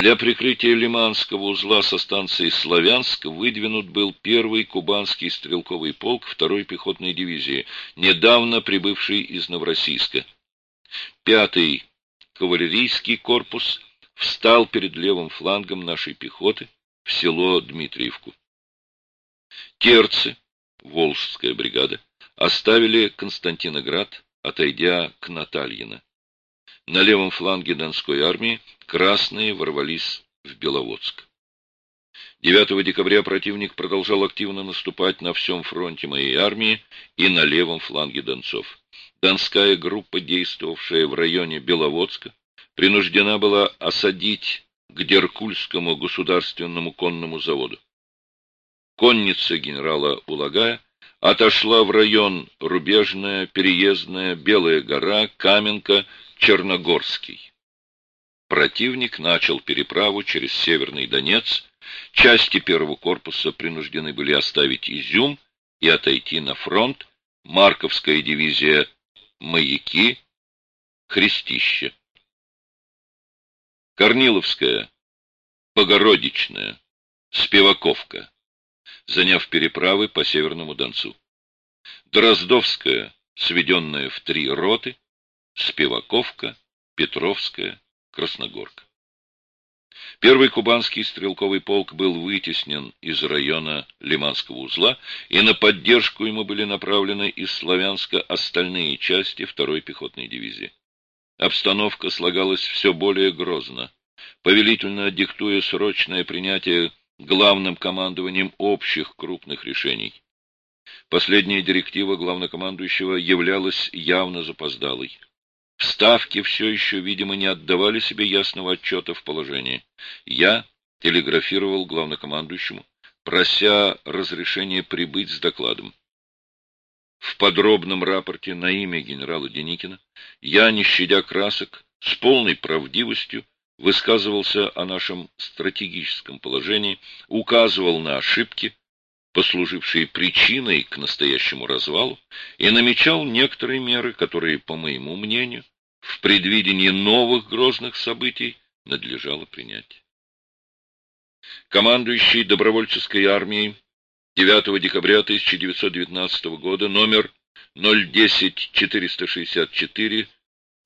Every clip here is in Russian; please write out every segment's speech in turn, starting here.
Для прикрытия Лиманского узла со станции Славянск выдвинут был первый кубанский стрелковый полк второй пехотной дивизии, недавно прибывший из Новороссийска. Пятый кавалерийский корпус встал перед левым флангом нашей пехоты в село Дмитриевку. Терцы, Волжская бригада, оставили Константиноград, отойдя к Натальино. На левом фланге Донской армии красные ворвались в Беловодск. 9 декабря противник продолжал активно наступать на всем фронте моей армии и на левом фланге Донцов. Донская группа, действовавшая в районе Беловодска, принуждена была осадить к Деркульскому государственному конному заводу. Конница генерала Улагая отошла в район Рубежная, Переездная, Белая гора, Каменка, Черногорский. Противник начал переправу через Северный Донец, части первого корпуса принуждены были оставить Изюм и отойти на фронт, Марковская дивизия «Маяки», «Христище». Корниловская, Богородичная, Спиваковка, заняв переправы по Северному Донцу. Дроздовская, сведенная в три роты, Спиваковка, Петровская, Красногорка. Первый кубанский стрелковый полк был вытеснен из района Лиманского узла, и на поддержку ему были направлены из Славянска остальные части второй пехотной дивизии. Обстановка слагалась все более грозно, повелительно диктуя срочное принятие главным командованием общих крупных решений. Последняя директива главнокомандующего являлась явно запоздалой. Вставки все еще, видимо, не отдавали себе ясного отчета в положении. Я телеграфировал главнокомандующему, прося разрешения прибыть с докладом. В подробном рапорте на имя генерала Деникина я, не щадя красок, с полной правдивостью высказывался о нашем стратегическом положении, указывал на ошибки, послужившие причиной к настоящему развалу, и намечал некоторые меры, которые, по моему мнению, в предвидении новых грозных событий надлежало принять. Командующий добровольческой армией 9 декабря 1919 года номер 010-464,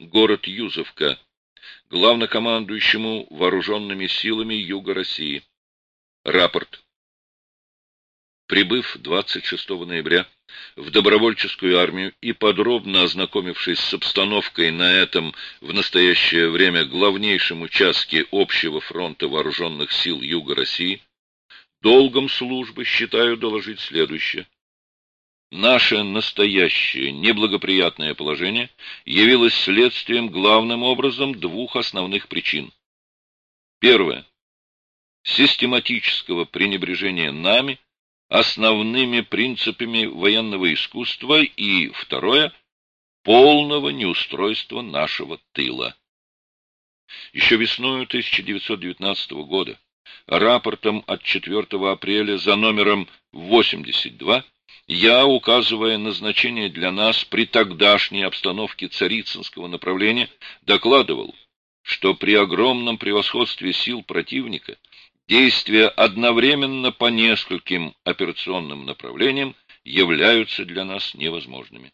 город Юзовка, главнокомандующему вооруженными силами Юга России. Рапорт. Прибыв 26 ноября в добровольческую армию и подробно ознакомившись с обстановкой на этом в настоящее время главнейшем участке общего фронта вооруженных сил Юга России, долгом службы считаю доложить следующее. Наше настоящее неблагоприятное положение явилось следствием главным образом двух основных причин. Первое. Систематического пренебрежения нами основными принципами военного искусства и, второе, полного неустройства нашего тыла. Еще весной 1919 года рапортом от 4 апреля за номером 82 я, указывая назначение для нас при тогдашней обстановке царицынского направления, докладывал, что при огромном превосходстве сил противника действия одновременно по нескольким операционным направлениям являются для нас невозможными.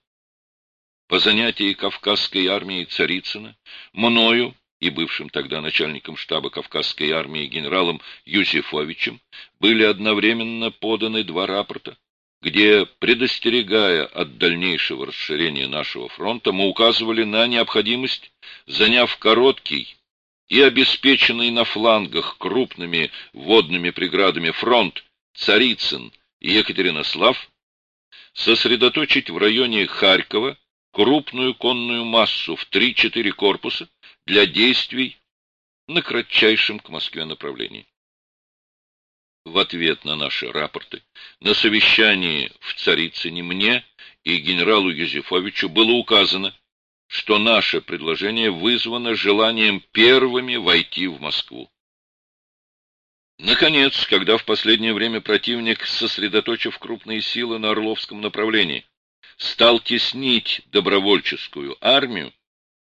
По занятии Кавказской армии Царицына, мною и бывшим тогда начальником штаба Кавказской армии генералом Юзефовичем были одновременно поданы два рапорта, где, предостерегая от дальнейшего расширения нашего фронта, мы указывали на необходимость, заняв короткий и обеспеченный на флангах крупными водными преградами фронт Царицын и Екатеринослав, сосредоточить в районе Харькова крупную конную массу в 3-4 корпуса для действий на кратчайшем к Москве направлении. В ответ на наши рапорты на совещании в Царицыне мне и генералу Юзефовичу было указано, что наше предложение вызвано желанием первыми войти в Москву. Наконец, когда в последнее время противник, сосредоточив крупные силы на Орловском направлении, стал теснить добровольческую армию,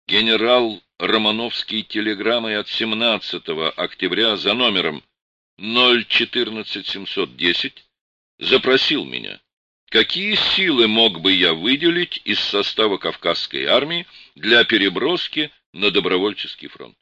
Генерал Романовский телеграммой от 17 октября за номером 014710 запросил меня, какие силы мог бы я выделить из состава Кавказской армии для переброски на добровольческий фронт.